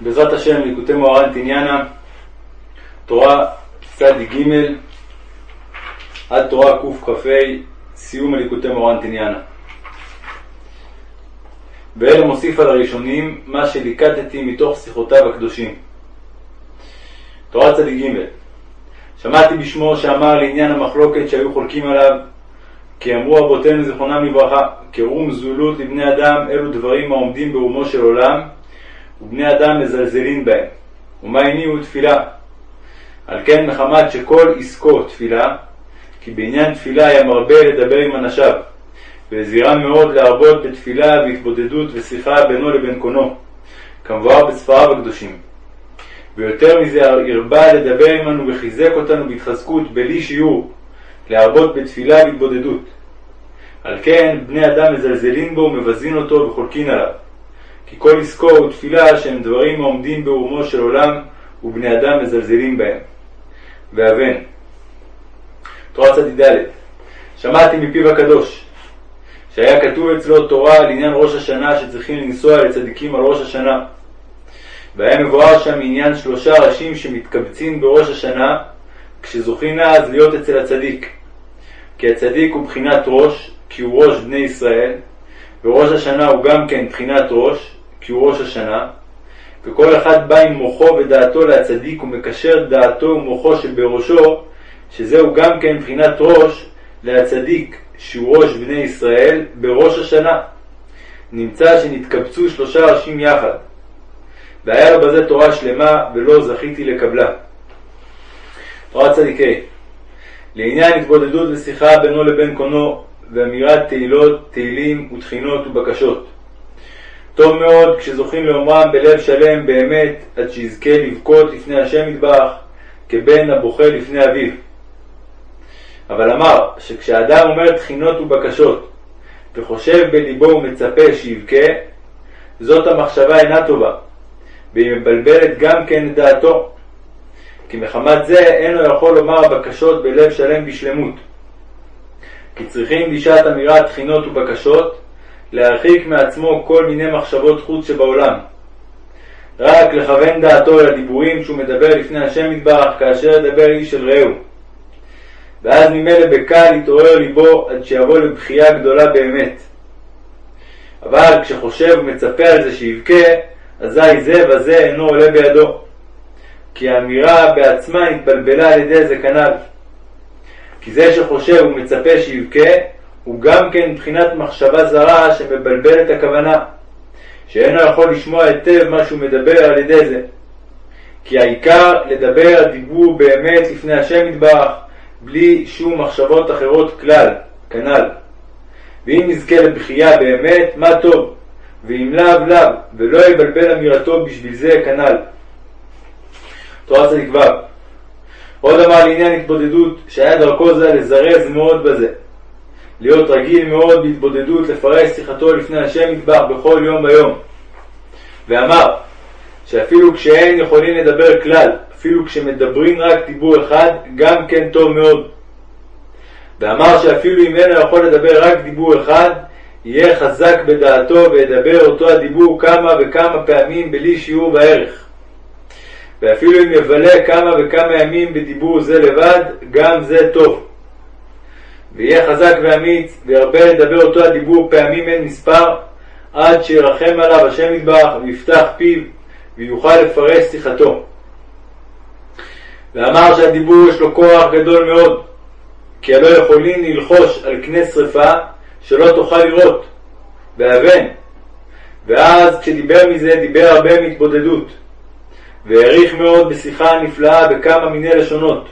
בעזרת השם, ליקוטי מוהר"ן תניאנה, תורה צ"ג עד תורה קכ"ה, סיום הליקוטי מוהר"ן תניאנה. ואלה מוסיף על הראשונים מה שליקטתי מתוך שיחותיו הקדושים. תורה צ"ג שמעתי בשמו שאמר לעניין המחלוקת שהיו חולקים עליו כי אמרו אבותינו זיכרונם לברכה, קרום זולות לבני אדם אלו דברים העומדים ברומו של עולם ובני אדם מזלזלים בהם. ומה הניעו תפילה? על כן מחמת שכל עסקו תפילה, כי בעניין תפילה היה מרבה לדבר עם אנשיו, והזהירה מאוד להרבות בתפילה והתבודדות ושיחה בינו לבין קונו, כמבואר בספריו הקדושים. ויותר מזה הרבה לדבר עמנו וחיזק אותנו בהתחזקות בלי שיעור, להרבות בתפילה והתבודדות. על כן בני אדם מזלזלים בו ומבזין אותו וחולקין עליו. כי כל עסקו הוא תפילה שהם דברים העומדים ברומו של עולם ובני אדם מזלזלים בהם. ואבן. תורה צ"ד שמעתי מפיו הקדוש שהיה כתוב אצלו תורה לעניין ראש השנה שצריכים לנסוע לצדיקים על ראש השנה. והיה מבואר שם עניין שלושה ראשים שמתקבצים בראש השנה כשזוכים אז להיות אצל הצדיק. כי הצדיק הוא בחינת ראש, כי הוא ראש בני ישראל, וראש השנה הוא גם כן בחינת ראש, כי הוא ראש השנה, וכל אחד בא עם מוחו ודעתו להצדיק ומקשר דעתו ומוחו שבראשו, שזהו גם כן מבחינת ראש להצדיק, שהוא ראש בני ישראל, בראש השנה. נמצא שנתקבצו שלושה ראשים יחד. והיה לו בזה תורה שלמה, ולא זכיתי לקבלה. תורה צדיקי לעניין התבודדות ושיחה בינו לבין קונו, ואמירת תהילות, תהילים ותחינות ובקשות. טוב מאוד כשזוכים לאומרם בלב שלם באמת, עד שיזכה לבכות לפני השם יתברך, כבן הבוכה לפני אביו. אבל אמר שכשאדם אומר תחינות ובקשות, וחושב בליבו ומצפה שיבכה, זאת המחשבה אינה טובה, והיא מבלבלת גם כן את דעתו. כי מחמת זה אינו יכול לומר בקשות בלב שלם בשלמות. כי צריכים בשעת אמירת תחינות ובקשות, להרחיק מעצמו כל מיני מחשבות חוץ שבעולם. רק לכוון דעתו אל הדיבורים שהוא מדבר לפני השם יתברך כאשר ידבר איש אל רעהו. ואז ממילא בקל יתעורר ליבו עד שיבוא לבכייה גדולה באמת. אבל כשחושב ומצפה על זה שיבכה, אזי זה וזה אינו עולה בידו. כי האמירה בעצמה התבלבלה על ידי זה כנ"ל. כי זה שחושב ומצפה שיבכה, הוא גם כן מבחינת מחשבה זרה שמבלבל את הכוונה, שאינו יכול לשמוע היטב מה שהוא מדבר על ידי זה. כי העיקר לדבר דיבור באמת לפני השם יתברך, בלי שום מחשבות אחרות כלל, כנ"ל. ואם נזכה לבכייה באמת, מה טוב, ואם לאו לאו, ולא יבלבל אמירתו בשביל זה כנ"ל. תורה צדיק ו' עוד אמר לעניין התבודדות, שהיה דרכו זה לזרז מאוד בזה, להיות רגיל מאוד בהתבודדות, לפרש שיחתו לפני השם יתברך בכל יום ויום. ואמר שאפילו כשאין יכולים לדבר כלל, אפילו כשמדברים רק דיבור אחד, גם כן טוב מאוד. ואמר שאפילו אם אינו יכול לדבר רק דיבור אחד, יהיה חזק בדעתו וידבר אותו הדיבור כמה וכמה פעמים בלי שיעור בערך. ואפילו אם יבלה כמה וכמה ימים בדיבור זה לבד, גם זה טוב. ויהיה חזק ואמיץ, וירבה לדבר אותו הדיבור פעמים אין מספר, עד שירחם עליו השם יתברך, ויפתח פיו, ויוכל לפרש שיחתו. ואמר שהדיבור יש לו כוח גדול מאוד, כי הלא יכולים ללחוש על קנה שרפה שלא תוכל לראות, ואבן. ואז כשדיבר מזה, דיבר הרבה מהתבודדות, והעריך מאוד בשיחה הנפלאה בכמה מיני לשונות.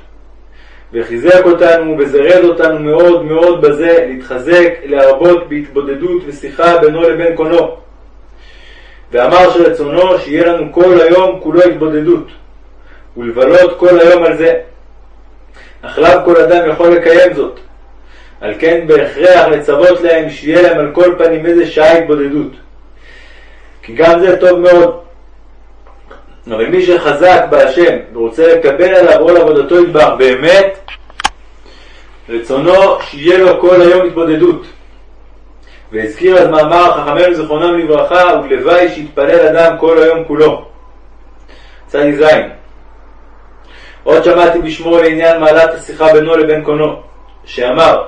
וחיזק אותנו וזרז אותנו מאוד מאוד בזה להתחזק, להרבות בהתבודדות ושיחה בינו לבין קונו. ואמר שרצונו שיהיה לנו כל היום כולו התבודדות, ולבלות כל היום על זה. אך לאו כל אדם יכול לקיים זאת. על כן בהכרח לצוות להם שיהיה להם על כל פנים איזה שעה התבודדות. כי גם זה טוב מאוד. אבל מי שחזק בהשם ורוצה לקבל עליו עול עבודתו יתברך באמת, רצונו שיהיה לו כל היום התבודדות. והזכיר אז מאמר חכמינו זיכרונם לברכה, ולוואי שיתפלל אדם כל היום כולו. צ"ז עוד שמעתי בשמו לעניין מעלת השיחה בינו לבין קונו, שאמר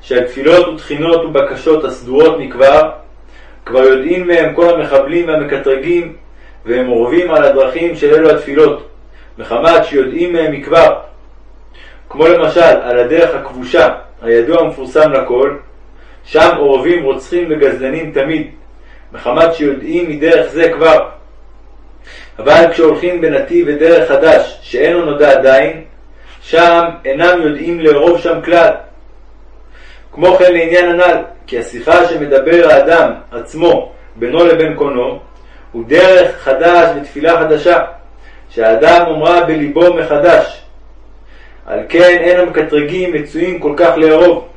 שהתפילות ותחינות ובקשות הסדורות מכבר, כבר יודעים מהם כל המחבלים והמקטרגים, והם אורבים על הדרכים של אלו התפילות, מחמת שיודעים מהם מכבר. כמו למשל על הדרך הכבושה, הידוע המפורסם לכל, שם אורבים רוצחים וגזלנים תמיד, מחמת שיודעים מדרך זה כבר. אבל כשהולכים בנתיב ודרך חדש, שאינו נודע עדיין, שם אינם יודעים לארוב שם כלל. כמו כן לעניין הנ"ל, כי השיחה שמדבר האדם עצמו בינו לבין קונו, הוא דרך חדש ותפילה חדשה, שהאדם אומרה בליבו מחדש. על כן אין המקטרגים מצויים כל כך לארוב.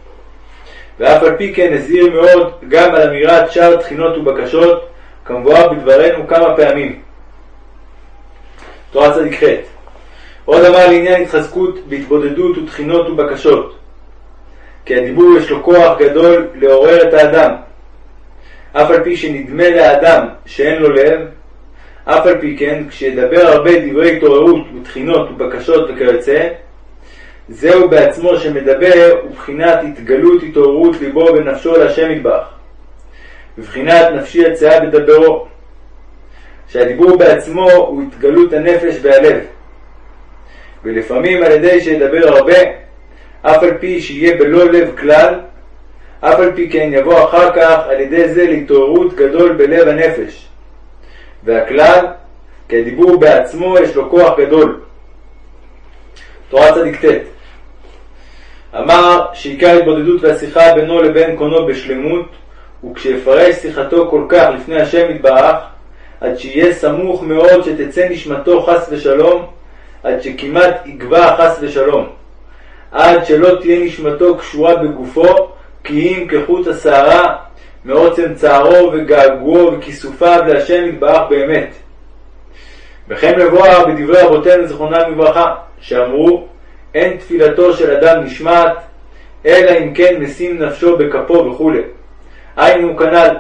ואף על פי כן הזהיר מאוד גם על אמירת שאר תחינות ובקשות, כמבואר בדברנו כמה פעמים. תורה צדיק ח' עוד אמר לעניין התחזקות בהתבודדות ותחינות ובקשות. כי הדיבור יש לו כוח גדול לעורר את האדם. אף על פי שנדמה לאדם שאין לו לב, אף על פי כן, כשידבר הרבה דברי התעוררות ותחינות ובקשות וכיוצא, זהו בעצמו שמדבר ובחינת התגלות התעוררות ליבו ונפשו להשם יתברך. בבחינת נפשי יצאה בדברו. שהדיבור בעצמו הוא התגלות הנפש והלב. ולפעמים על ידי שידבר הרבה, אף על פי שיהיה בלא לב כלל, אף על פי כן יבוא אחר כך על ידי זה להתעוררות גדול בלב הנפש. והכלל, כי הדיבור בעצמו יש לו כוח גדול. תורה צדיק ט' אמר שעיקר התבודדות והשיחה בינו לבין קונו בשלמות, וכשיפרש שיחתו כל כך לפני השם יתברך, עד שיהיה סמוך מאוד שתצא נשמתו חס ושלום, עד שכמעט יגבע חס ושלום. עד שלא תהיה נשמתו קשורה בגופו, כי אם כחוט השערה, מעוצם צערו וגעגועו וכיסופיו להשם יתברך באמת. וכן מבואר בדברי אבותינו זכרונם לברכה, שאמרו, אין תפילתו של אדם נשמעת, אלא אם כן משים נפשו בכפו וכו'. היינו כנ"ל.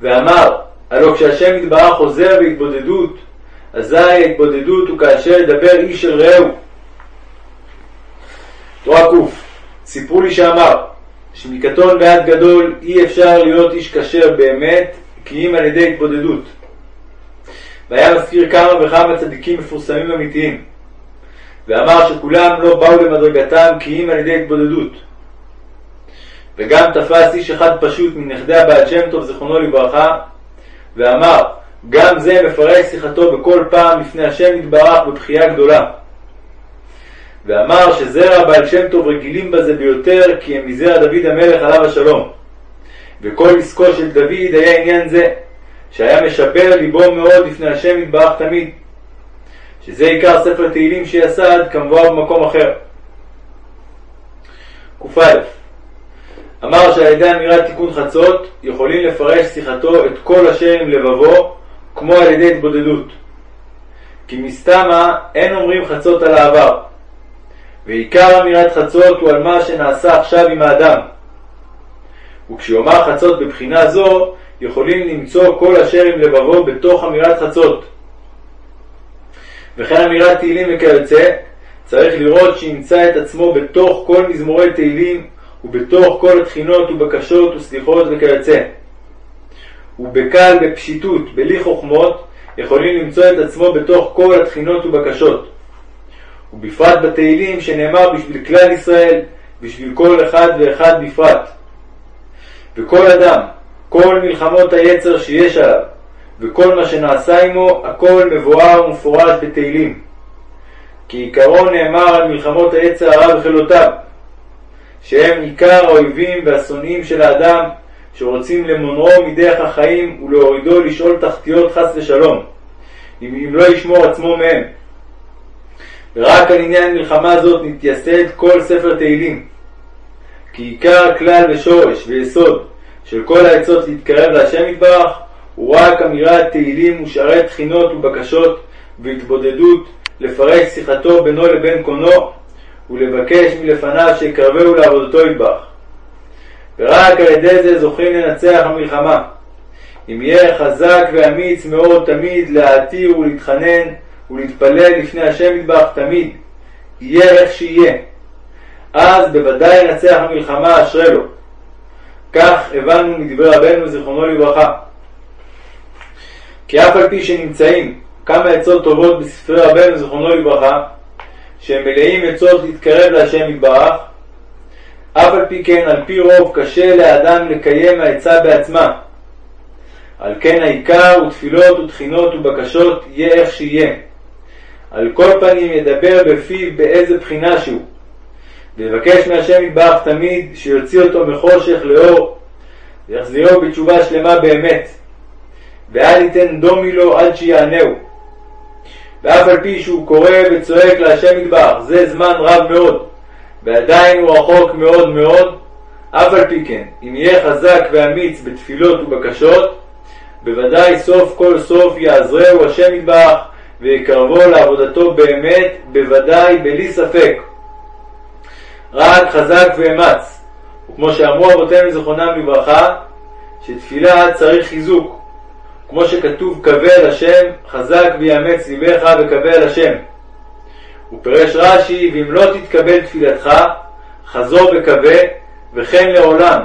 ואמר, הלא כשהשם יתברך חוזר בהתבודדות, אזי ההתבודדות הוא כאשר ידבר איש אל רעהו. תורה ק' סיפרו לי שאמר שמקטון ועד גדול אי אפשר להיות איש כשר באמת כי אם על ידי התבודדות. והיה מזכיר כמה וכמה צדיקים מפורסמים אמיתיים. ואמר שכולם לא באו למדרגתם כי אם על ידי התבודדות. וגם תפס איש אחד פשוט מנכדי הבעל שם טוב זיכרונו לברכה, ואמר גם זה מפרש שיחתו בכל פעם לפני השם יתברך בבכייה גדולה. ואמר שזרע בעל שם טוב רגילים בזה ביותר כי הם מזרע דוד המלך עליו השלום. וכל עסקו של דוד היה עניין זה, שהיה משפר ליבו מאוד לפני השם יתברך תמיד. שזה עיקר ספר תהילים שיסד כמבואר במקום אחר. ק"א אמר שעל ידי אמירת תיקון חצות יכולים לפרש שיחתו את כל אשר עם לבבו כמו על ידי התבודדות. כי מסתמה אין אומרים חצות על העבר. ועיקר אמירת חצות הוא על מה שנעשה עכשיו עם האדם. וכשיאמר חצות בבחינה זו, יכולים למצוא כל אשר עם לבבו בתוך אמירת חצות. וכן אמירת תהילים וכיוצא, צריך לראות שימצא את עצמו בתוך כל מזמורי תהילים ובתוך כל התחינות ובקשות וסליחות וכיוצא. ובקל בפשיטות, בלי חוכמות, יכולים למצוא את עצמו בתוך כל התחינות ובקשות. ובפרט בתהילים שנאמר בשביל כלל ישראל, בשביל כל אחד ואחד בפרט. וכל אדם, כל מלחמות היצר שיש עליו, וכל מה שנעשה עמו, הכל מבואר ומפורש בתהילים. כי עיקרו נאמר על מלחמות היצר הרע וחילותיו, שהם עיקר האויבים והשונאים של האדם, שרוצים למונרו מדרך החיים ולהורידו לשאול תחתיות חס ושלום, אם, אם לא ישמור עצמו מהם. ורק על עניין מלחמה זאת נתייסד כל ספר תהילים. כי עיקר כלל ושורש ויסוד של כל העצות להתקרב להשם יתברך, הוא רק אמירת תהילים ושערי תחינות ובקשות והתבודדות לפרש שיחתו בינו לבין קונו ולבקש מלפניו שיקרבהו לעבודתו יתברך. ורק על ידי זה זוכים לנצח המלחמה. אם יהיה חזק ואמיץ מאוד תמיד להתיר ולהתחנן ולהתפלל לפני השם יתברך תמיד, יהיה איך שיהיה. אז בוודאי ינצח המלחמה אשרי לו. כך הבנו מדברי רבנו זיכרונו לברכה. כי אף על פי שנמצאים כמה עצות טובות בספרי רבנו זיכרונו לברכה, שהם מלאים עצות להתקרב להשם יתברך, אף על פי כן, על פי רוב, קשה לאדם לקיים העצה בעצמה. על כן העיקר הוא תפילות ותחינות ובקשות יהיה איך שיהיה. על כל פנים ידבר בפיו באיזה בחינה שהוא. ויבקש מהשם יתברך תמיד שיוציא אותו מחושך לאור, ויחזירו בתשובה שלמה באמת. ואל ייתן דומי לו עד שיענהו. ואף על פי שהוא קורא וצועק להשם יתברך זה זמן רב מאוד, ועדיין הוא רחוק מאוד מאוד, אף על פי כן, אם יהיה חזק ואמיץ בתפילות ובקשות, בוודאי סוף כל סוף יעזרהו השם יתברך ויקרבו לעבודתו באמת, בוודאי בלי ספק. רק חזק ואמץ, וכמו שאמרו אבותינו זיכרונם לברכה, שתפילה צריך חיזוק, כמו שכתוב קווה אל השם, חזק ויאמץ ליבך וקווה אל השם. הוא פירש רש"י, ואם לא תתקבל תפילתך, חזור וקווה, וכן לעולם,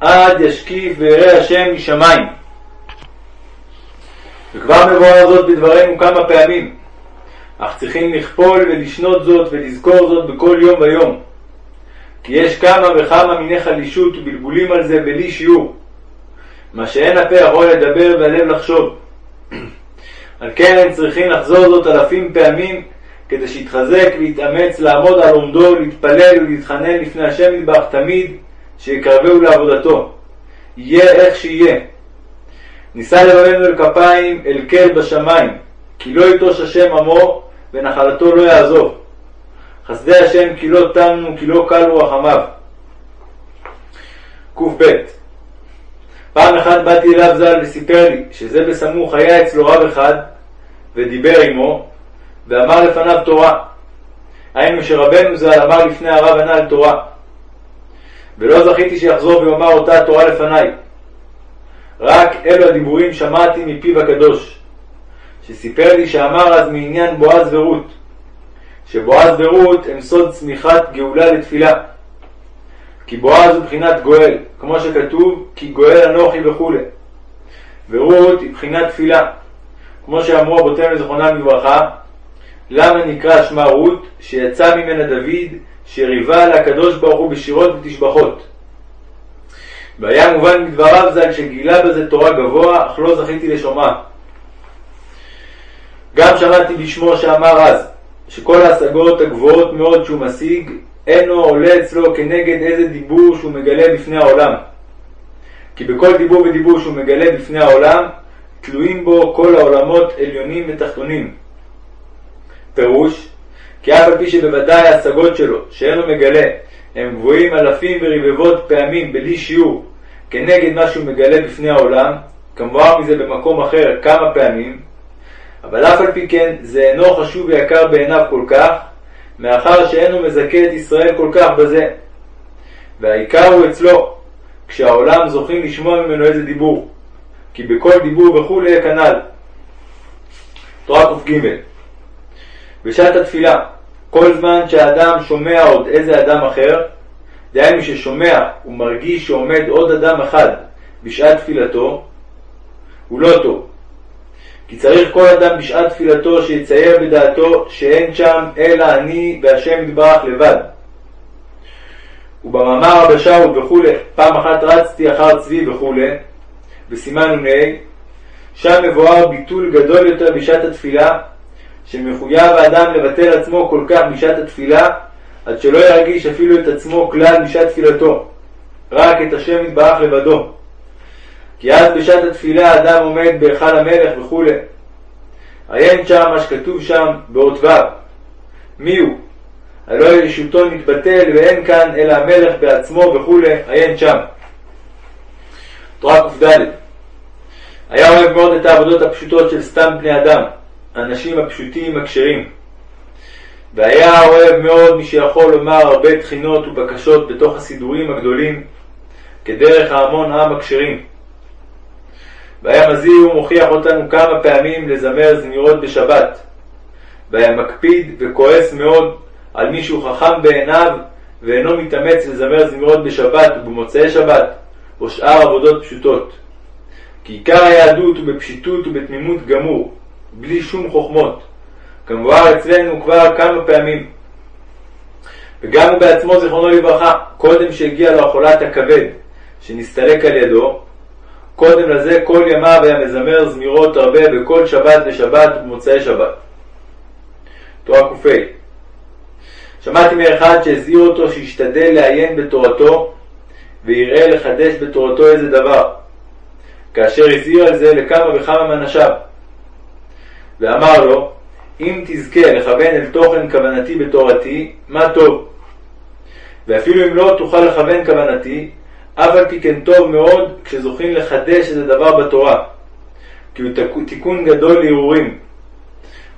עד ישקיף ויראה השם משמיים. וכבר מבואר זאת בדברינו כמה פעמים, אך צריכים לכפול ולשנות זאת ולזכור זאת בכל יום ויום. כי יש כמה וכמה מיני חלישות ובלבולים על זה בלי שיעור. מה שאין הפה יכול לדבר והלב לחשוב. על כן הם צריכים לחזור זאת אלפים פעמים כדי שיתחזק ויתאמץ לעמוד על עומדו, להתפלל ולהתחנן לפני השם יתברך תמיד, שיקרבהו לעבודתו. יהיה איך שיהיה. נישא לבבינו אל כפיים אל קל בשמיים, כי לא יטוש השם עמו ונחלתו לא יעזוב. חסדי השם כי לא תמנו כי לא קלו רחמיו. קב פעם אחת באתי אליו ז"ל וסיפר לי שזה בסמוך היה אצלו רב אחד ודיבר עמו ואמר לפניו תורה. היינו שרבנו ז"ל אמר לפני הרב הנ"ל תורה. ולא זכיתי שיחזור ויאמר אותה התורה לפניי. רק אלו הדיבורים שמעתי מפיו הקדוש, שסיפר לי שאמר אז מעניין בועז ורות, שבועז ורות הם סוד צמיחת גאולה לתפילה. כי בועז הוא בחינת גואל, כמו שכתוב, כי גואל אנוכי וכולי. ורות היא בחינת תפילה, כמו שאמרו רבותינו זכרונם לברכה, למה נקרא שמה רות, שיצא ממנה דוד, שריבה לקדוש ברוך הוא בשירות ותשבחות. והיה מובן מדבריו ז"ל שגילה בזה תורה גבוה, אך לא זכיתי לשומעה. גם שמעתי בשמו שאמר אז, שכל ההשגות הגבוהות מאוד שהוא משיג, אינו עולה אצלו כנגד איזה דיבור שהוא מגלה בפני העולם. כי בכל דיבור ודיבור שהוא מגלה בפני העולם, תלויים בו כל העולמות עליונים ותחתונים. פירוש, כי אף על פי שבוודאי ההשגות שלו, שאינו מגלה, הם גבוהים אלפים ורבבות פעמים בלי שיעור, כנגד מה שהוא מגלה בפני העולם, כמובן מזה במקום אחר כמה פעמים, אבל אף על פי כן זה אינו חשוב ויקר בעיניו כל כך, מאחר שאינו מזכה את ישראל כל כך בזה. והעיקר הוא אצלו, כשהעולם זוכים לשמוע ממנו איזה דיבור, כי בכל דיבור וכולי כנ"ל. תורה ק"ג בשעת התפילה, כל זמן שהאדם שומע עוד איזה אדם אחר, דהיינו ששומע ומרגיש שעומד עוד אדם אחד בשעת תפילתו, הוא לא טוב. כי צריך כל אדם בשעת תפילתו שיצייר בדעתו שאין שם אלא אני והשם יתברך לבד. ובמאמר רבי שאול וכולי, פעם אחת רצתי אחר צבי וכולי, בסימן נ"ה, שם מבואר ביטול גדול יותר בשעת התפילה, שמחויב האדם לבטל עצמו כל כך בשעת התפילה, עד שלא ירגיש אפילו את עצמו כלל בשעת תפילתו, רק את השם יתברך לבדו. כי אז בשעת התפילה האדם עומד בהיכל המלך וכולי. עיין שם מה שכתוב שם באות ו' מי הוא? הלא ישותו נתבטל ואין כאן אלא המלך בעצמו וכולי, עיין שם. תורה קד היה אוהב מאוד את העבודות הפשוטות של סתם בני אדם, האנשים הפשוטים הכשרים. והיה אוהב מאוד מי שיכול לומר הרבה תחינות ובקשות בתוך הסידורים הגדולים, כדרך ההמון עם הכשרים. והיה מזהיר ומוכיח אותנו כמה פעמים לזמר זמירות בשבת, והיה מקפיד וכועס מאוד על מי שהוא חכם בעיניו ואינו מתאמץ לזמר זמירות בשבת ובמוצאי שבת, או שאר עבודות פשוטות. כי עיקר היהדות הוא בפשיטות ובתמימות גמור, בלי שום חוכמות, כמבואר אצלנו כבר כמה פעמים. וגם הוא בעצמו, זיכרונו לברכה, קודם שהגיע לו החולת הכבד, שנסתלק על ידו, קודם לזה כל ימיו היה מזמר זמירות הרבה בכל שבת ושבת ובמוצאי שבת. תורה ק"ה שמעתי מאחד שהזהיר אותו שישתדל לעיין בתורתו ויראה לחדש בתורתו איזה דבר, כאשר הזהיר על זה לכמה וכמה מאנשיו. ואמר לו, אם תזכה לכוון אל תוכן כוונתי בתורתי, מה טוב. ואפילו אם לא תוכל לכוון כוונתי, אף על פי כן טוב מאוד כשזוכים לחדש איזה דבר בתורה, כי הוא תיקון גדול להרהורים.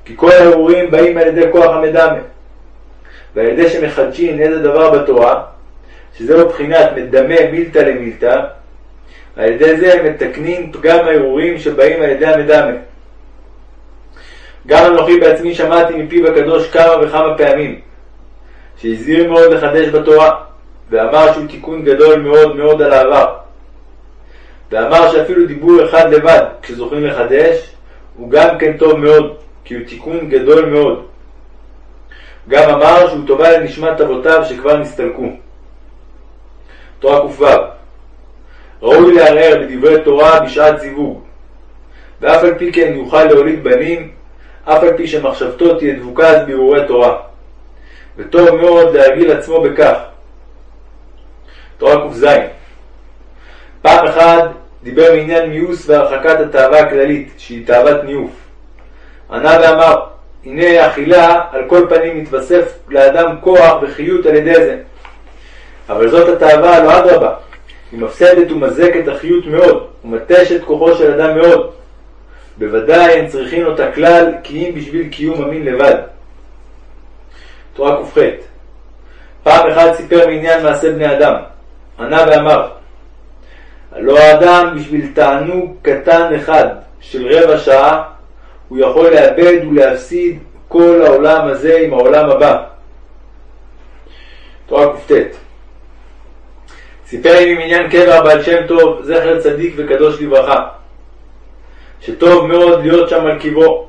כי כל ההרהורים באים על ידי כוח המדמה. ועל ידי שמחדשים איזה דבר בתורה, שזהו בחינת מדמה מילתא למילתא, על ידי זה מתקנים פגם ההרהורים שבאים על ידי המדמה. גם אנוכי בעצמי שמעתי מפיו הקדוש כמה וכמה פעמים, שהזהיר מאוד לחדש בתורה, ואמר שהוא תיקון גדול מאוד מאוד על העבר. ואמר שאפילו דיבור אחד לבד, כשזוכים לחדש, הוא גם כן טוב מאוד, כי הוא תיקון גדול מאוד. גם אמר שהוא טובה לנשמת אבותיו שכבר נסתלקו. תורה ק"ו ראוי לערער בדברי תורה בשעת זיווג, ואף על פי כן יוכל להוליד בנים, אף על פי שמחשבתו תהיה דבוקה אז בהרהורי תורה. וטוב מאוד להרגיל עצמו בכך. תורה ק"ז פעם אחת דיבר מעניין מיוס והרחקת התאווה הכללית, שהיא תאוות ניאוף. ענה ואמר, הנה אכילה על כל פנים מתווסף לאדם כוח וחיות על ידי זה. אבל זאת התאווה, לא אדרבה, היא מפסדת ומזקת החיות מאוד, ומתשת כוחו של אדם מאוד. בוודאי הם צריכים אותה כלל, כי אם בשביל קיום המין לבד. תורה ק"ח פעם אחת סיפר מעניין מעשה בני אדם. ענה ואמר, הלא האדם בשביל תענוג קטן אחד של רבע שעה, הוא יכול לאבד ולהפסיד כל העולם הזה עם העולם הבא. תורה קט סיפר לי ממניין קבר בעל שם טוב, זכר צדיק וקדוש לברכה, שטוב מאוד להיות שם על קברו,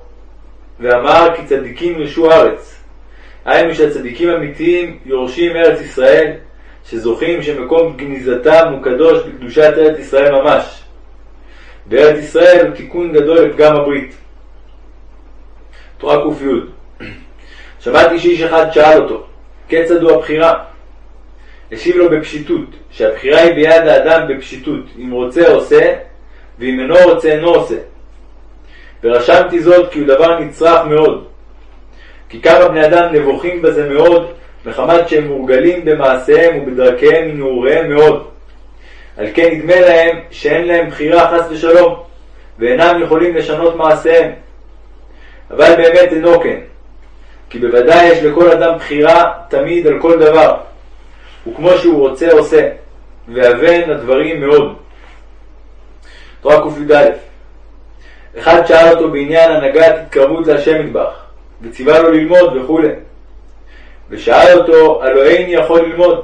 ואמר כי צדיקים ירשו ארץ. היינו שהצדיקים אמיתיים יורשים ארץ ישראל, שזוכים שמקום גניזתם הוא קדוש בקדושת ארץ ישראל ממש. וארץ ישראל הוא תיקון גדול לפגם הברית. תורה ק"י שמעתי שאיש אחד שאל אותו, כיצד הוא הבחירה? השיב לו בפשיטות, שהבחירה היא ביד האדם בפשיטות, אם רוצה עושה, ואם אינו רוצה אינו עושה. ורשמתי זאת כי הוא דבר נצרך מאוד. כי כמה בני אדם נבוכים בזה מאוד, מחמת שהם מורגלים במעשיהם ובדרכיהם מנעוריהם מאוד. על כן נדמה להם שאין להם בחירה חס ושלום, ואינם יכולים לשנות מעשיהם. אבל באמת אינו כן, כי בוודאי יש לכל אדם בחירה תמיד על כל דבר, וכמו שהוא רוצה עושה, ואבן הדברים מאוד. תורה קי"ד אחד שאל אותו בעניין הנהגת התקרבות להשם מטבח, וציווה לו ללמוד וכו'. ושאל אותו, הלא איני יכול ללמוד?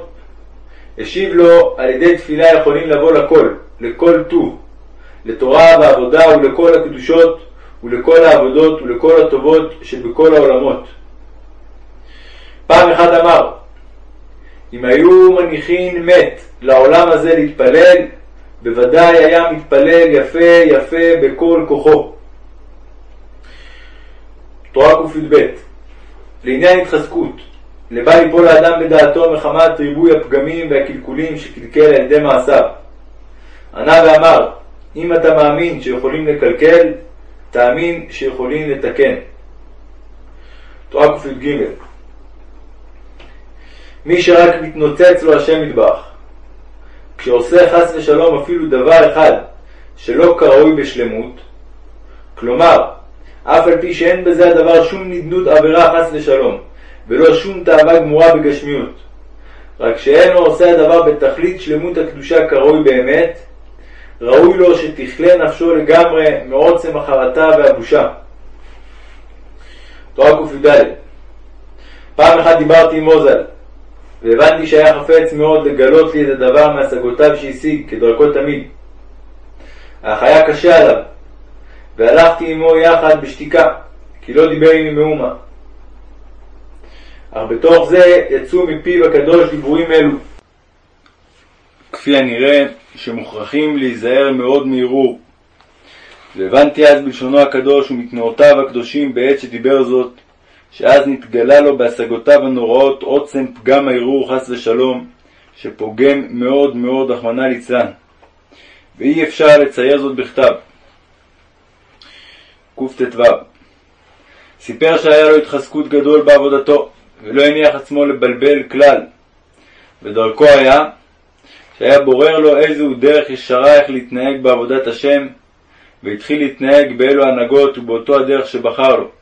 השיב לו, על ידי תפילה יכולים לבוא לכל, לכל טוב, לתורה ועבודה ולכל הקדושות, ולכל העבודות ולכל הטובות שבכל העולמות. פעם אחד אמר, אם היו מניחים מת לעולם הזה להתפלל, בוודאי היה מתפלל יפה יפה בכל כוחו. תורה קי"ב לעניין התחזקות, לבל יפול האדם בדעתו מחמת ריבוי הפגמים והקלקולים שקלקל על ידי מעשיו. ענה ואמר, אם אתה מאמין שיכולים לקלקל, תאמין שיכולים לתקן. תורה קי"ג מי שרק מתנוצץ לו השם מטבח, כשעושה חס ושלום אפילו דבר אחד שלא כראוי בשלמות, כלומר, אף על פי שאין בזה הדבר שום נדנות עבירה חס ושלום, ולא שום תאווה גמורה בגשמיות, רק שאינו עושה הדבר בתכלית שלמות הקדושה כראוי באמת, ראוי לו שתכלה נפשו לגמרי מעוצם החרטה והבושה. תורה קי"ד פעם אחת דיברתי עם מוזל, והבנתי שהיה חפץ מאוד לגלות לי את הדבר מהשגותיו שהשיג, כדרכו תמיד. אך היה קשה עליו, והלכתי עמו יחד בשתיקה, כי לא דיבר עמי מאומה. אך בתוך זה יצאו מפיו הקדוש דיבורים אלו. כפי הנראה, שמוכרחים להיזהר מאוד מערעור. והבנתי אז בלשונו הקדוש ומתנועותיו הקדושים בעת שדיבר זאת, שאז נתגלה לו בהשגותיו הנוראות עוצם פגם הערעור חס ושלום, שפוגם מאוד מאוד, רחמנא ליצלן. ואי אפשר לצייר זאת בכתב. קט"ו סיפר שהיה לו התחזקות גדול בעבודתו, ולא הניח עצמו לבלבל כלל, ודרכו היה שהיה בורר לו איזהו דרך ישרה איך להתנהג בעבודת השם, והתחיל להתנהג באלו הנהגות ובאותו הדרך שבחר לו.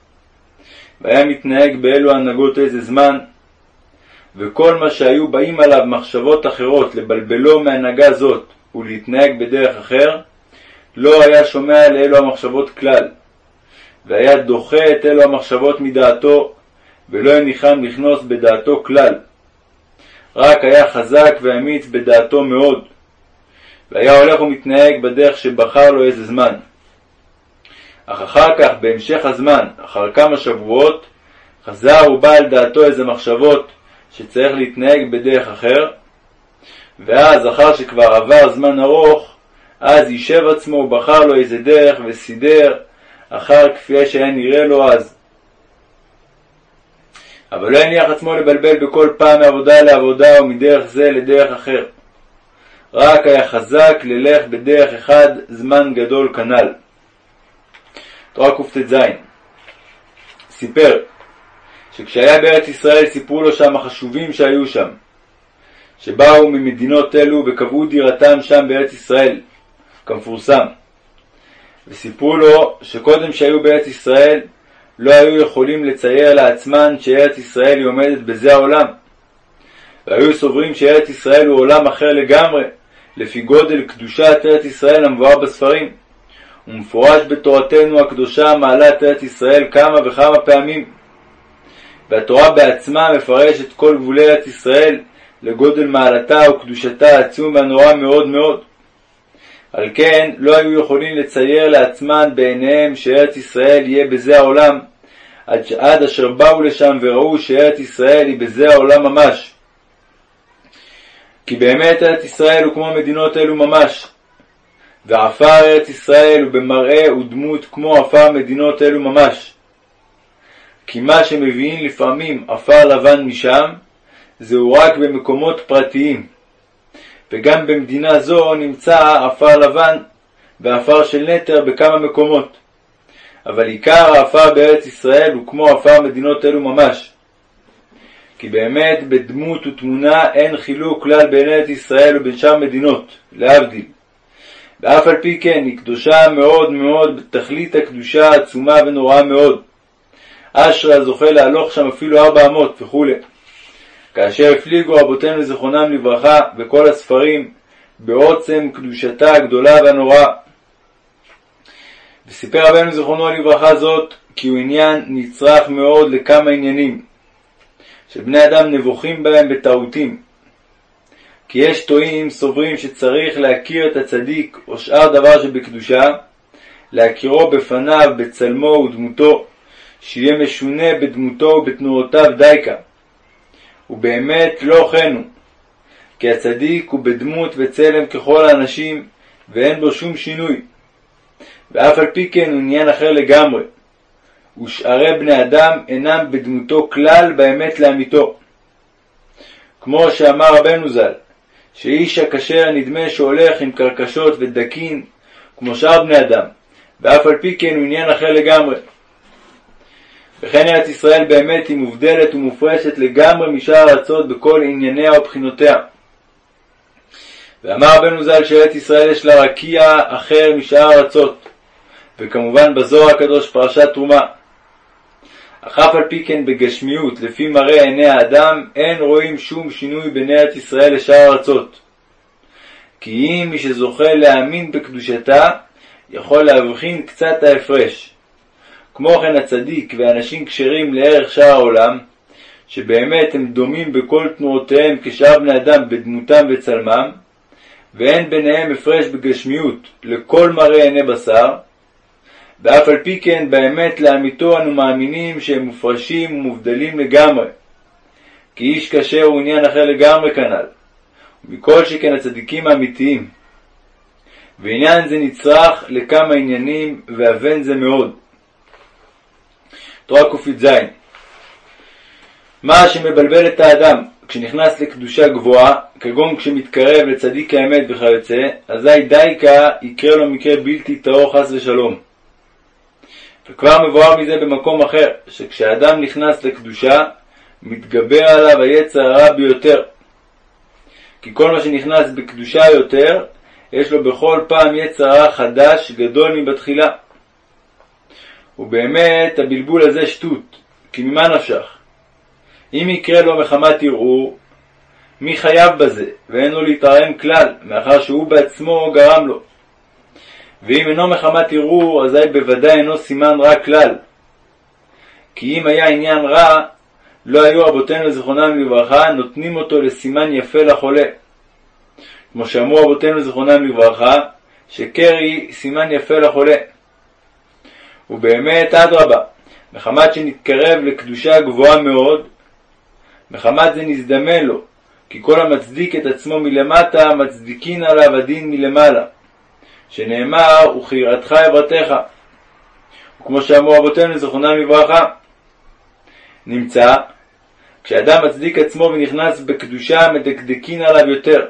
והיה מתנהג באלו הנהגות איזה זמן, וכל מה שהיו באים עליו מחשבות אחרות לבלבלו מהנהגה זאת ולהתנהג בדרך אחר, לא היה שומע לאלו המחשבות כלל, והיה דוחה את אלו המחשבות מדעתו, ולא הניחם לכנוס בדעתו כלל. רק היה חזק ואמיץ בדעתו מאוד, והיה הולך ומתנהג בדרך שבחר לו איזה זמן. אך אחר כך, בהמשך הזמן, אחר כמה שבועות, חזר ובא על דעתו איזה מחשבות שצריך להתנהג בדרך אחר, ואז, אחר שכבר עבר זמן ארוך, אז יישב עצמו ובחר לו איזה דרך וסידר אחר כפי שהיה נראה לו אז. אבל לא הניח עצמו לבלבל בכל פעם מעבודה לעבודה ומדרך זה לדרך אחר. רק היה חזק ללך בדרך אחד זמן גדול כנ"ל. תורה קט"ז סיפר שכשהיה בארץ ישראל סיפרו לו שם החשובים שהיו שם, שבאו ממדינות אלו וקבעו דירתם שם בארץ ישראל, כמפורסם. וסיפרו לו שקודם שהיו בארץ ישראל לא היו יכולים לצייר לעצמן שארץ ישראל היא עומדת בזה העולם. והיו סוברים שארץ ישראל הוא עולם אחר לגמרי, לפי גודל קדושת ארץ ישראל המבואר בספרים. ומפורש בתורתנו הקדושה מעלה את ארץ ישראל כמה וכמה פעמים. והתורה בעצמה מפרשת כל גבולי ארץ ישראל לגודל מעלתה וקדושתה העצום והנורא מאוד מאוד. על כן לא היו יכולים לצייר לעצמן בעיניהם שארץ ישראל יהיה בזה העולם, עד, עד אשר באו לשם וראו שארץ ישראל היא בזה העולם ממש. כי באמת ארץ ישראל הוא כמו המדינות אלו ממש. ועפר ארץ ישראל הוא במראה ודמות כמו עפר מדינות אלו ממש. כי מה שמביאים לפעמים עפר לבן משם, זהו רק במקומות פרטיים. וגם במדינה זו נמצא עפר לבן ועפר של נטר בכמה מקומות. אבל עיקר העפר בארץ ישראל הוא כמו עפר מדינות אלו ממש. כי באמת בדמות ותמונה אין חילוק כלל בין ארץ ישראל ובין שאר מדינות, להבדיל. ואף על פי כן היא קדושה מאוד מאוד בתכלית הקדושה העצומה ונוראה מאוד. אשרי הזוכה להלוך שם אפילו ארבע אמות וכו'. כאשר הפליגו רבותינו זיכרונם לברכה בכל הספרים בעוצם קדושתה הגדולה והנוראה. וסיפר רבנו זיכרונו לברכה זאת כי הוא עניין נצרך מאוד לכמה עניינים שבני אדם נבוכים בהם בטעותים. כי יש טועים סוברים שצריך להכיר את הצדיק או שאר דבר שבקדושה, להכירו בפניו, בצלמו ודמותו, שיהיה משונה בדמותו ובתנועותיו דייקה. ובאמת לא כן הוא, כי הצדיק הוא בדמות וצלם ככל האנשים, ואין בו שום שינוי. ואף על פי כן הוא עניין אחר לגמרי. ושארי בני אדם אינם בדמותו כלל באמת לאמיתו. כמו שאמר רבנו ז"ל, שאיש הכשר נדמה שהולך עם קרקשות ודקין כמו שאר בני אדם, ואף על פי כן הוא עניין אחר לגמרי. וכן ארץ ישראל באמת היא מובדלת ומופרשת לגמרי משאר הארצות בכל ענייניה ובחינותיה. ואמר רבנו ז"ל שארץ ישראל יש לה רקיע אחר משאר הארצות, וכמובן בזוהר הקדוש פרשת תרומה. אך אף על פי כן בגשמיות, לפי מראה עיני האדם, אין רואים שום שינוי בין ארץ ישראל לשאר הארצות. כי אם מי שזוכה להאמין בקדושתה, יכול להבחין קצת ההפרש. כמו כן הצדיק ואנשים כשרים לערך שאר העולם, שבאמת הם דומים בכל תנועותיהם כשאר בני אדם בדמותם וצלמם, ואין ביניהם הפרש בגשמיות לכל מראה עיני בשר, ואף על פי כן באמת לאמיתו אנו מאמינים שהם מופרשים ומובדלים לגמרי, כי איש כשר הוא עניין אחר לגמרי כנ"ל, ומכל שכן הצדיקים האמיתיים. ועניין זה נצרך לכמה עניינים, ואבן זה מאוד. תורה ק"ז מה שמבלבל את האדם כשנכנס לקדושה גבוהה, כגון כשמתקרב לצדיק האמת וכיוצא, אזי דייקה יקרה לו מקרה בלתי טהור חס ושלום. וכבר מבואר מזה במקום אחר, שכשאדם נכנס לקדושה, מתגבר עליו היצר הרע ביותר. כי כל מה שנכנס בקדושה יותר, יש לו בכל פעם יצר רע חדש גדול מבתחילה. ובאמת הבלבול הזה שטות, כי ממה נפשך? אם יקרה לו מחמת ערעור, מי חייב בזה, ואין לו להתרעם כלל, מאחר שהוא בעצמו גרם לו. ואם אינו מחמת ערעור, אזי בוודאי אינו סימן רע כלל. כי אם היה עניין רע, לא היו רבותינו זיכרונם לברכה נותנים אותו לסימן יפה לחולה. כמו שאמרו רבותינו זיכרונם לברכה, שקרי סימן יפה לחולה. ובאמת אדרבה, מחמת שנתקרב לקדושה גבוהה מאוד, מחמת זה נזדמן לו, כי כל המצדיק את עצמו מלמטה, מצדיקין עליו הדין מלמעלה. שנאמר, וכיראתך עברתך. וכמו שאמרו רבותינו זכרונם לברכה, נמצא, כשאדם מצדיק עצמו ונכנס בקדושה, מדקדקין עליו יותר,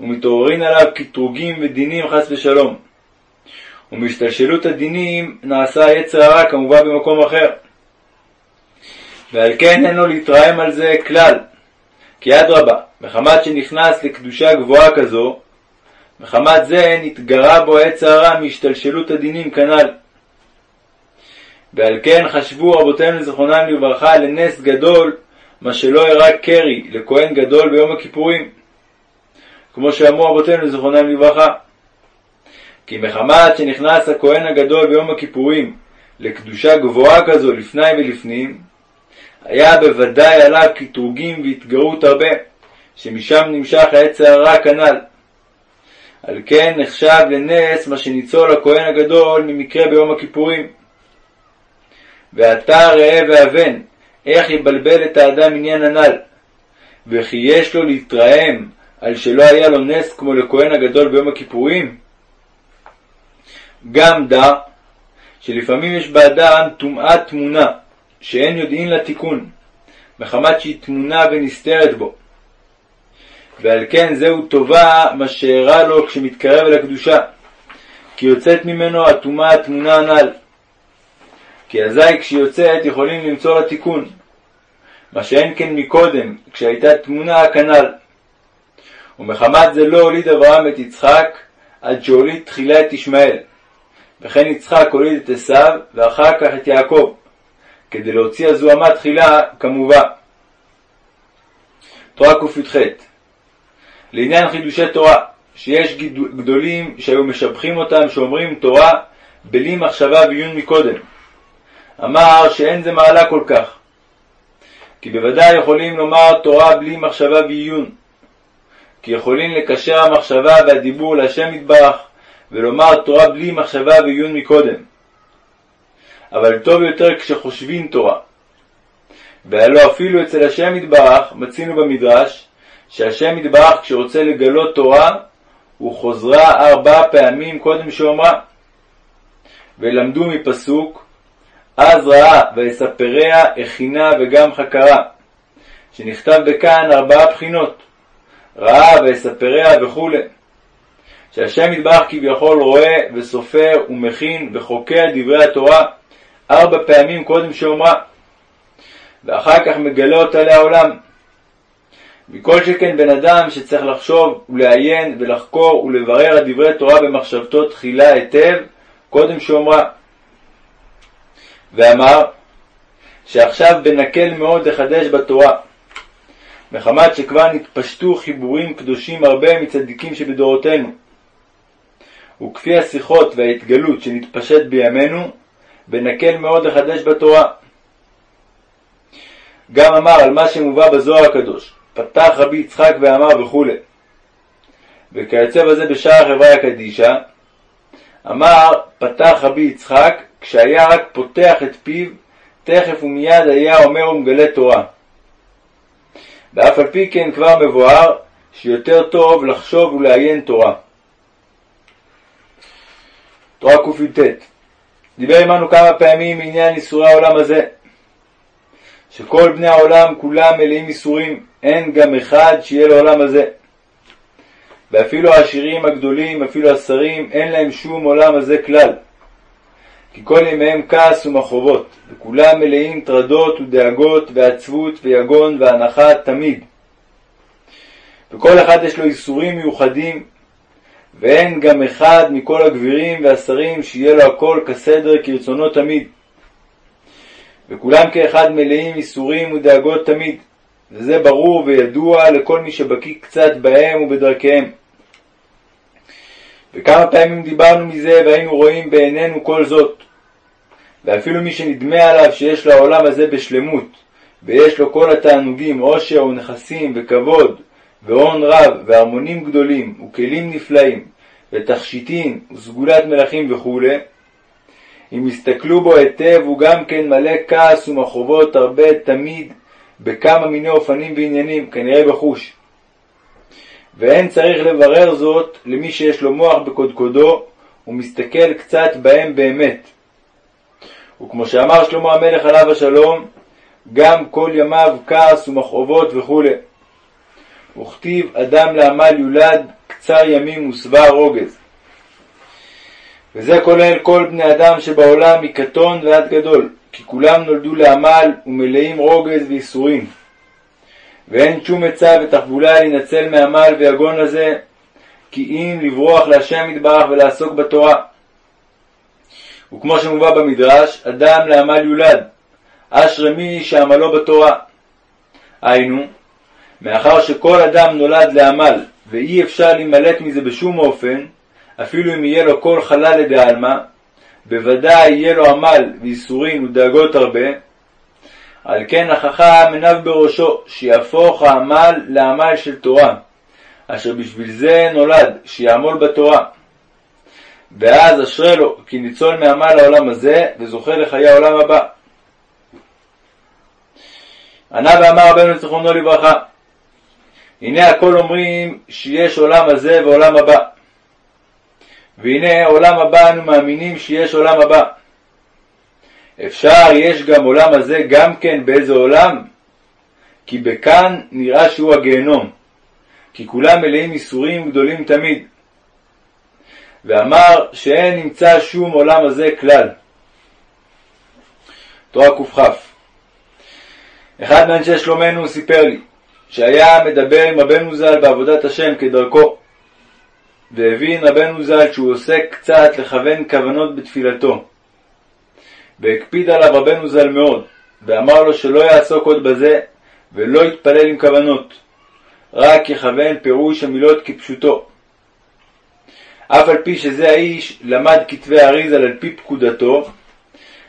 ומתעוררין עליו קטרוגים ודינים חס ושלום. ומשתלשלות הדינים נעשה יצר הרע כמובן במקום אחר. ועל כן אין לו להתרעם על זה כלל. כי אדרבה, מחמת שנכנס לקדושה גבוהה כזו, מחמת זה נתגרה בו עץ הרע מהשתלשלות הדינים כנ"ל. ועל כן חשבו רבותינו זכרונם לברכה לנס גדול, מה שלא הראה קרי לכהן גדול ביום הכיפורים. כמו שאמרו רבותינו זכרונם לברכה. כי מחמת שנכנס הכהן הגדול ביום הכיפורים לקדושה גבוהה כזו לפני ולפנים, היה בוודאי עליו קטרוגים והתגרות הרבה, שמשם נמשך העץ הרע כנ"ל. על כן נחשב לנס מה שניצול הכהן הגדול ממקרה ביום הכיפורים. ועתה ראה ואבן, איך יבלבל את האדם עניין הנ"ל, וכי יש לו להתרעם על שלא היה לו נס כמו לכהן הגדול ביום הכיפורים? גם דע שלפעמים יש באדם טומאת תמונה, שאין יודעין לה תיקון, מחמת שהיא תמונה ונסתרת בו. ועל כן זהו טובה מה שאירע לו כשמתקרב אל הקדושה, כי יוצאת ממנו הטומאה התמונה הנ"ל. כי אזי כשהיא יוצאת יכולים למצוא לה תיקון, מה שאין כן מקודם, כשהייתה תמונה הכנ"ל. ומחמת זה לא הוליד אברהם את יצחק, עד שהוליד תחילה את ישמעאל. וכן יצחק הוליד את עשיו, ואחר כך את יעקב, כדי להוציא הזוהמה תחילה כמובן. תורה קי"ח לעניין חידושי תורה, שיש גדולים שהיו משבחים אותם, שאומרים תורה בלי מחשבה ועיון מקודם. אמר שאין זה מעלה כל כך. כי בוודאי יכולים לומר תורה בלי מחשבה ועיון. כי יכולים לקשר המחשבה והדיבור להשם יתברך, ולומר תורה בלי מחשבה ועיון מקודם. אבל טוב יותר כשחושבים תורה. והלא אפילו אצל השם יתברך מצינו במדרש שהשם יתברך כשרוצה לגלות תורה הוא חוזרה ארבע פעמים קודם שאומרה ולמדו מפסוק אז ראה ויספריה הכינה וגם חקרה שנכתב בכאן ארבעה בחינות ראה ויספריה וכולי. שהשם יתברך כביכול רואה וסופר ומכין וחוקר דברי התורה ארבע פעמים קודם שאומרה ואחר כך מגלה אותה לעולם מכל שכן בן אדם שצריך לחשוב ולעיין ולחקור ולברר על דברי תורה במחשבתו תחילה היטב, קודם שאומרה. ואמר שעכשיו בנקל מאוד לחדש בתורה, מחמת שכבר נתפשטו חיבורים קדושים הרבה מצדיקים שבדורותינו. וכפי השיחות וההתגלות שנתפשט בימינו, ונקל מאוד לחדש בתורה. גם אמר על מה שמובא בזוהר הקדוש, פתח רבי יצחק ואמר וכולי. וכיוצא בזה בשער חברה קדישא, אמר פתח רבי יצחק, כשהיה רק פותח את פיו, תכף ומיד היה אומר ומגלה תורה. ואף על פי כן כבר מבואר שיותר טוב לחשוב ולעיין תורה. תורה קי"ט דיבר עמנו כמה פעמים בעניין איסורי העולם הזה, שכל בני העולם כולם מלאים איסורים, אין גם אחד שיהיה לעולם הזה. ואפילו העשירים הגדולים, אפילו השרים, אין להם שום עולם הזה כלל. כי כל ימיהם כעס ומחובות, וכולם מלאים טרדות ודאגות ועצבות ויגון והנחה תמיד. וכל אחד יש לו איסורים מיוחדים, ואין גם אחד מכל הגבירים והשרים שיהיה לו הכל כסדר כרצונו תמיד. וכולם כאחד מלאים איסורים ודאגות תמיד, וזה ברור וידוע לכל מי שבקיא קצת בהם ובדרכיהם. וכמה פעמים דיברנו מזה והיינו רואים בעינינו כל זאת. ואפילו מי שנדמה עליו שיש לעולם הזה בשלמות, ויש לו כל התענוגים, עושר ונכסים וכבוד, והון רב, והרמונים גדולים, וכלים נפלאים, ותכשיטים, וסגולת מלכים וכו', אם יסתכלו בו היטב, הוא גם כן מלא כעס ומחובות הרבה תמיד, בכמה מיני אופנים ועניינים, כנראה בחוש. ואין צריך לברר זאת למי שיש לו מוח בקודקודו, ומסתכל קצת בהם באמת. וכמו שאמר שלמה המלך עליו השלום, גם כל ימיו כעס ומכאובות וכו'. וכתיב אדם לעמל יולד, קצר ימים ושבע רוגז. וזה כולל כל בני אדם שבעולם מקטון ועד גדול, כי כולם נולדו לעמל ומלאים רוגז וייסורים. ואין שום עצה ותחבולה להינצל מעמל ויגון לזה, כי אם לברוח להשם יתברך ולעסוק בתורה. וכמו שמובא במדרש, אדם לעמל יולד, אשרי מי שעמלו בתורה. היינו, מאחר שכל אדם נולד לעמל, ואי אפשר להימלט מזה בשום אופן, אפילו אם יהיה לו כל חלל לדעלמא, בוודאי יהיה לו עמל וייסורים ודאגות הרבה, על כן החכם עיניו בראשו, שיהפוך העמל לעמל של תורה, אשר בשביל זה נולד, שיעמול בתורה. ואז אשרי לו, כי ניצול מעמל העולם הזה, וזוכה לחיי העולם הבא. ענה ואמר רבנו זיכרונו לברכה, הנה הכל אומרים שיש עולם הזה ועולם הבא. והנה עולם הבא אנו מאמינים שיש עולם הבא. אפשר, יש גם עולם הזה גם כן באיזה עולם? כי בכאן נראה שהוא הגיהנום, כי כולם מלאים ייסורים גדולים תמיד. ואמר שאין נמצא שום עולם הזה כלל. תורה קכ אחד מאנשי שלומנו סיפר לי שהיה מדבר עם רבנו ז"ל בעבודת השם כדרכו, והבין רבנו ז"ל שהוא עוסק קצת לכוון כוונות בתפילתו. והקפיד עליו רבנו ז"ל מאוד, ואמר לו שלא יעסוק עוד בזה, ולא יתפלל עם כוונות, רק יכוון פירוש המילות כפשוטו. אף על פי שזה האיש למד כתבי אריזל על פי פקודתו,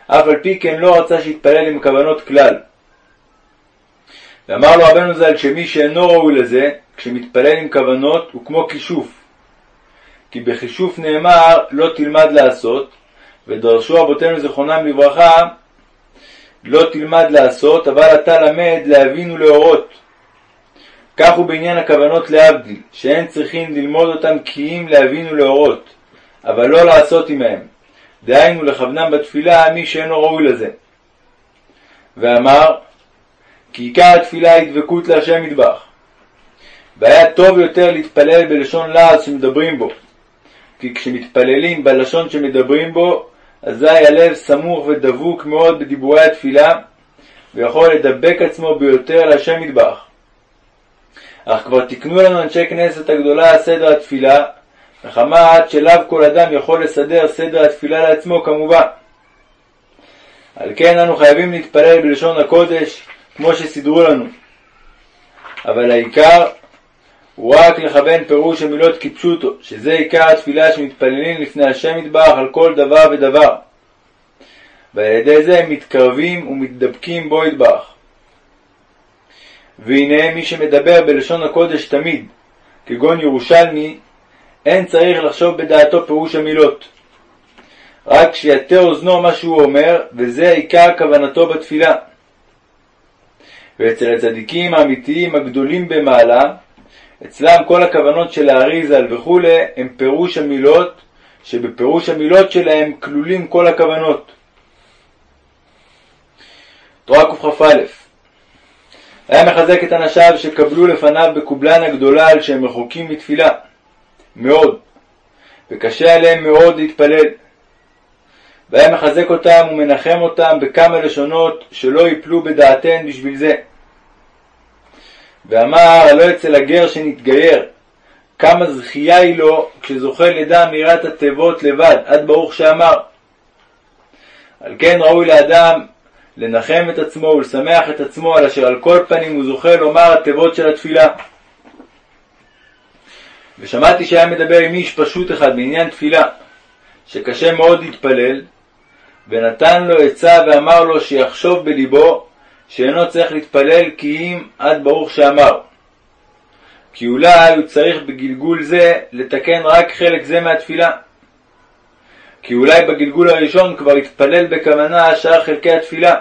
אף על פי כן לא רצה שיתפלל עם כוונות כלל. ואמר לו רבנו ז"ל שמי שאינו ראוי לזה, כשמתפלל עם כוונות, הוא כמו כישוף. כי בכישוף נאמר לא תלמד לעשות, ודרשו רבותינו זיכרונם לברכה, לא תלמד לעשות, אבל אתה למד להבין ולהורות. כך הוא בעניין הכוונות להבדיל, שאין צריכים ללמוד אותם כי אם להבין ולהורות, אבל לא לעשות עמהם. דהיינו לכוונם בתפילה מי שאינו ראוי לזה. ואמר, כי עיקר התפילה היא דבקות להשם מטבח. והיה טוב יותר להתפלל בלשון לעז שמדברים בו, כי כשמתפללים בלשון שמדברים בו, אזי הלב סמוך ודבוק מאוד בדיבורי התפילה, ויכול לדבק עצמו ביותר להשם מטבח. אך כבר תיקנו לנו אנשי כנסת הגדולה סדר התפילה, מחמת שלאו כל אדם יכול לסדר סדר התפילה לעצמו כמובן. על כן אנו חייבים להתפלל בלשון הקודש כמו שסידרו לנו. אבל העיקר הוא רק לכוון פירוש המילות כפשוטו, שזה עיקר התפילה שמתפללים לפני השם יתברך על כל דבר ודבר. ועל ידי זה הם מתקרבים ומתדבקים בו יתברך. והנה מי שמדבר בלשון הקודש תמיד, כגון ירושלמי, אין צריך לחשוב בדעתו פירוש המילות. רק שיטה אוזנו מה שהוא אומר, וזה עיקר כוונתו בתפילה. ואצל הצדיקים האמיתיים הגדולים במעלה, אצלם כל הכוונות של האריזל וכולי הם פירוש המילות, שבפירוש המילות שלהם כלולים כל הכוונות. תורה קכ"א היה מחזק את אנשיו שקבלו לפניו בקובלן הגדולה על שהם רחוקים מתפילה, מאוד, וקשה עליהם מאוד להתפלל. והיה מחזק אותם ומנחם אותם בכמה לשונות שלא יפלו בדעתן בשביל זה. ואמר הלא אצל הגר שנתגייר, כמה זכייה היא לו כשזוכה לדע מיראת התיבות לבד, עד ברוך שאמר. על כן ראוי לאדם לנחם את עצמו ולשמח את עצמו על אשר על כל פנים הוא זוכה לומר התיבות של התפילה. ושמעתי שהיה מדבר עם איש פשוט אחד בעניין תפילה, שקשה מאוד להתפלל, ונתן לו עצה ואמר לו שיחשוב בליבו שאינו צריך להתפלל כי אם עד ברוך שאמר. כי אולי הוא צריך בגלגול זה לתקן רק חלק זה מהתפילה. כי אולי בגלגול הראשון כבר התפלל בכוונה שאר חלקי התפילה.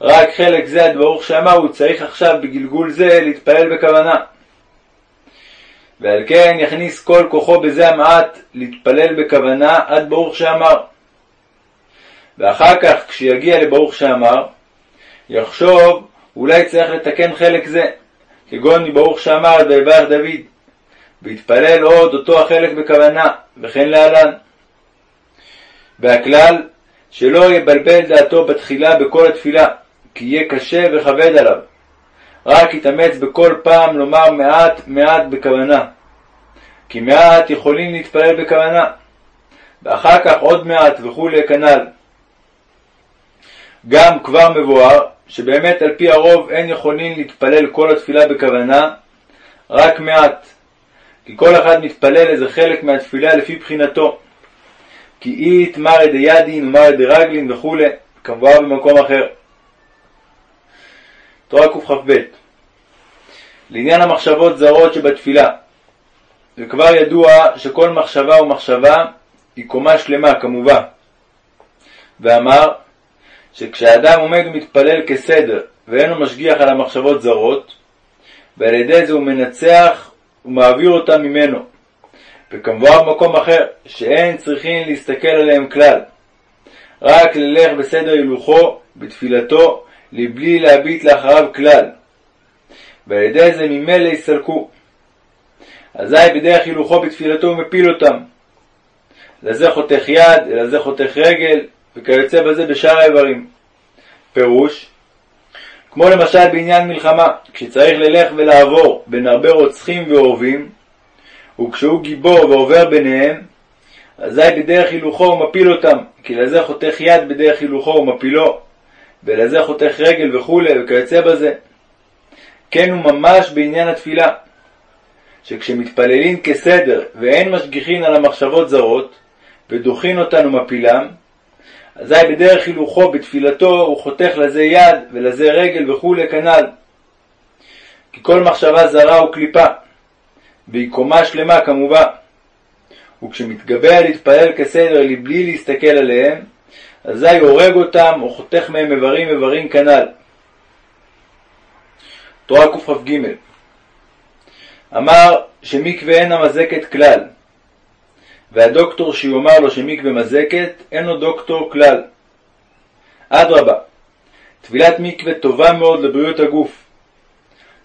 רק חלק זה עד ברוך שאמר הוא צריך עכשיו בגלגול זה להתפלל בכוונה. ועל כן יכניס כל כוחו בזה המעט להתפלל בכוונה עד ברוך שאמר. ואחר כך כשיגיע לברוך שאמר, יחשוב אולי צריך לתקן חלק זה, כגון מברוך שאמר ויברך דוד, ויתפלל עוד אותו החלק בכוונה, וכן להלן. והכלל, שלא יבלבל דעתו בתחילה בכל התפילה, כי יהיה קשה וכבד עליו. רק יתאמץ בכל פעם לומר מעט מעט בכוונה. כי מעט יכולים להתפלל בכוונה, ואחר כך עוד מעט וכולי כנ"ל. גם כבר מבואר שבאמת על פי הרוב אין יכולים להתפלל כל התפילה בכוונה, רק מעט. כי כל אחד מתפלל איזה חלק מהתפילה לפי בחינתו. כי אית מרא דידין ומרא דרגלין וכולי, כמובן במקום אחר. תורה קכ"ב לעניין המחשבות זרות שבתפילה, וכבר ידוע שכל מחשבה ומחשבה היא קומה שלמה כמובן. ואמר שכשאדם עומד ומתפלל כסדר ואינו משגיח על המחשבות זרות, ועל ידי זה הוא מנצח ומעביר אותם ממנו. וכמובן במקום אחר, שאין צריכים להסתכל עליהם כלל. רק ללך בסדר הילוכו, בתפילתו, לבלי להביט לאחריו כלל. ועל ידי זה ממילא יסלקו. אזי בדרך הילוכו בתפילתו הוא מפיל אותם. לזה חותך יד, לזה חותך רגל, וכיוצא בזה בשאר האיברים. פירוש כמו למשל בעניין מלחמה, כשצריך ללך ולעבור בין הרבה רוצחים ואורבים, וכשהוא גיבור ועובר ביניהם, אזי בדרך הילוכו הוא מפיל אותם, כי לזה חותך יד בדרך הילוכו הוא מפילו, ולזה חותך רגל וכולי, וכיוצא בזה. כן הוא ממש בעניין התפילה, שכשמתפללים כסדר ואין משגיחין על המחשבות זרות, ודוחין אותן ומפילם, אזי בדרך הילוכו בתפילתו הוא חותך לזה יד ולזה רגל וכולי כנ"ל. כי כל מחשבה זרה הוא קליפה, והיא קומה שלמה כמובן. וכשמתגבר להתפלל כסדר לבלי להסתכל עליהם, אזי הורג אותם או חותך מהם איברים איברים כנ"ל. תורה קכ"ג אמר שמקווה אין המזקת כלל, והדוקטור שיאמר לו שמקווה מזקת, אין לו דוקטור כלל. אדרבה, טבילת מקווה טובה מאוד לבריאות הגוף,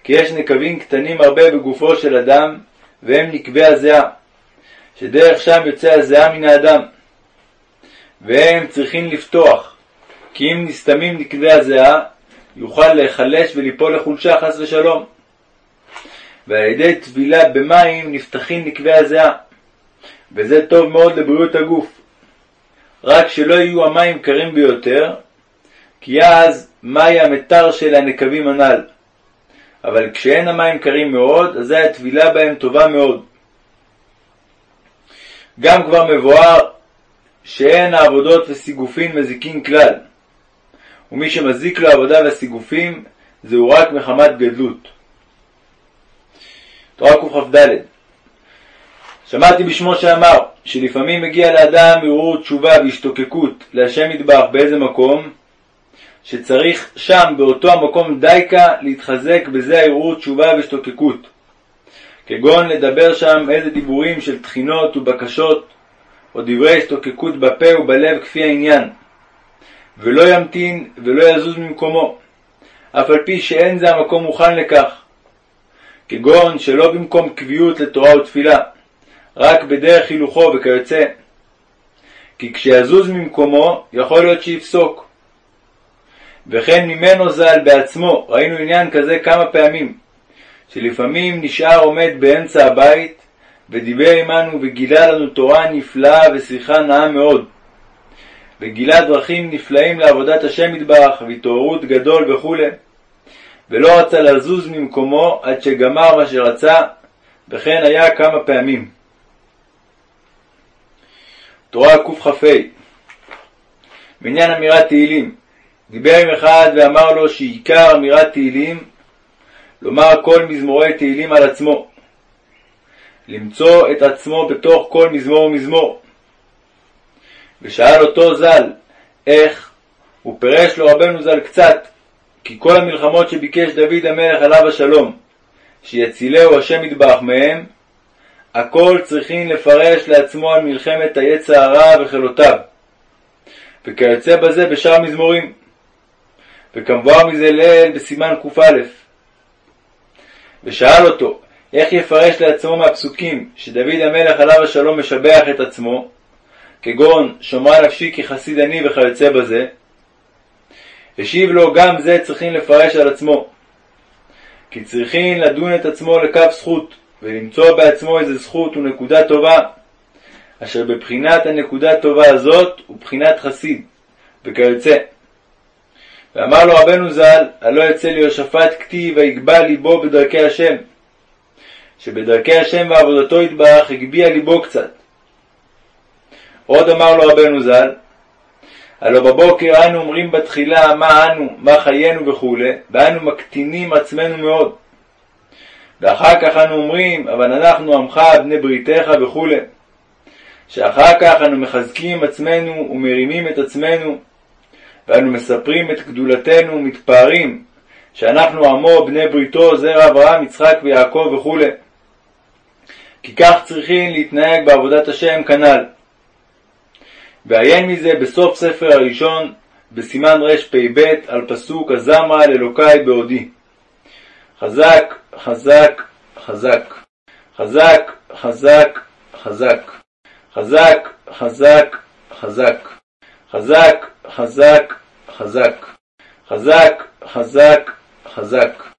כי יש נקבים קטנים הרבה בגופו של אדם, והם נקבי הזיעה, שדרך שם יוצא הזיעה מן האדם, והם צריכים לפתוח, כי אם נסתמים נקבי הזיעה, יוכל להיחלש וליפול לחולשה חס ושלום. ועל ידי טבילה במים נפתחים נקבי הזיעה. וזה טוב מאוד לבריאות הגוף. רק שלא יהיו המים קרים ביותר, כי אז מהי המתר של הנקבים הנ"ל. אבל כשאין המים קרים מאוד, אזי הטבילה בהם טובה מאוד. גם כבר מבואר שאין העבודות וסיגופין מזיקין כלל, ומי שמזיק לו העבודה והסיגופים, זהו רק מחמת גדלות. תורה קכ"ד שמעתי בשמו שאמר, שלפעמים מגיע לאדם ערעור תשובה והשתוקקות להשם יתברך באיזה מקום, שצריך שם, באותו המקום דייקה, להתחזק בזה הערעור תשובה והשתוקקות. כגון לדבר שם איזה דיבורים של תחינות ובקשות, או דברי השתוקקות בפה ובלב כפי העניין, ולא ימתין ולא יזוז ממקומו, אף על פי שאין זה המקום מוכן לכך, כגון שלא במקום קביעות לתורה ותפילה, רק בדרך הילוכו וכיוצא. כי כשיזוז ממקומו, יכול להיות שיפסוק. וכן ממנו ז"ל בעצמו, ראינו עניין כזה כמה פעמים, שלפעמים נשאר עומד באמצע הבית, ודיבר עמנו וגילה לנו תורה נפלאה ושיחה נאה מאוד. וגילה דרכים נפלאים לעבודת השם יתברך, והתעוררות גדול וכו', ולא רצה לזוז ממקומו עד שגמר מה שרצה, וכן היה כמה פעמים. תורה קכ"ה. בעניין אמירת תהילים. דיבר עם אחד ואמר לו שעיקר אמירת תהילים לומר כל מזמורי תהילים על עצמו. למצוא את עצמו בתוך כל מזמור ומזמור. ושאל אותו ז"ל איך? הוא פירש לו רבנו ז"ל קצת כי כל המלחמות שביקש דוד המלך עליו השלום שיצילהו השם יתברך מהם הכל צריכים לפרש לעצמו על מלחמת היצע הרע וחילותיו, וכיוצא בזה בשאר מזמורים. וכמבואר מזה לעיל בסימן קא. ושאל אותו, איך יפרש לעצמו מהפסוקים שדוד המלך עליו השלום משבח את עצמו, כגון שומרה נפשי כחסיד אני וכיוצא בזה? השיב לו, גם זה צריכים לפרש על עצמו. כי צריכים לדון את עצמו לכף זכות, ולמצוא בעצמו איזה זכות ונקודה טובה, אשר בבחינת הנקודה טובה הזאת הוא בחינת חסיד, וכיוצא. ואמר לו רבנו ז"ל, הלא יצא ליהושפט כתיב ויגבה ליבו בדרכי השם, שבדרכי השם ועבודתו יתברך הגביה ליבו קצת. עוד אמר לו רבנו ז"ל, הלא בבוקר אנו אומרים בתחילה מה אנו, מה חיינו וכו', ואנו מקטינים עצמנו מאוד. ואחר כך אנו אומרים, אבל אנחנו עמך בני בריתך וכו', שאחר כך אנו מחזקים עצמנו ומרימים את עצמנו, ואנו מספרים את גדולתנו ומתפארים, שאנחנו עמו בני בריתו, זרע אברהם, יצחק ויעקב וכו'. כי כך צריכים להתנהג בעבודת השם כנ"ל. ועיין מזה בסוף ספר הראשון, בסימן רפ"ב, על פסוק הזמרה על אלוקי בעודי. חזק, חזק, חזק. חזק, חזק, חזק. חזק, חזק, חזק. חזק, חזק, חזק. חזק, חזק, חזק.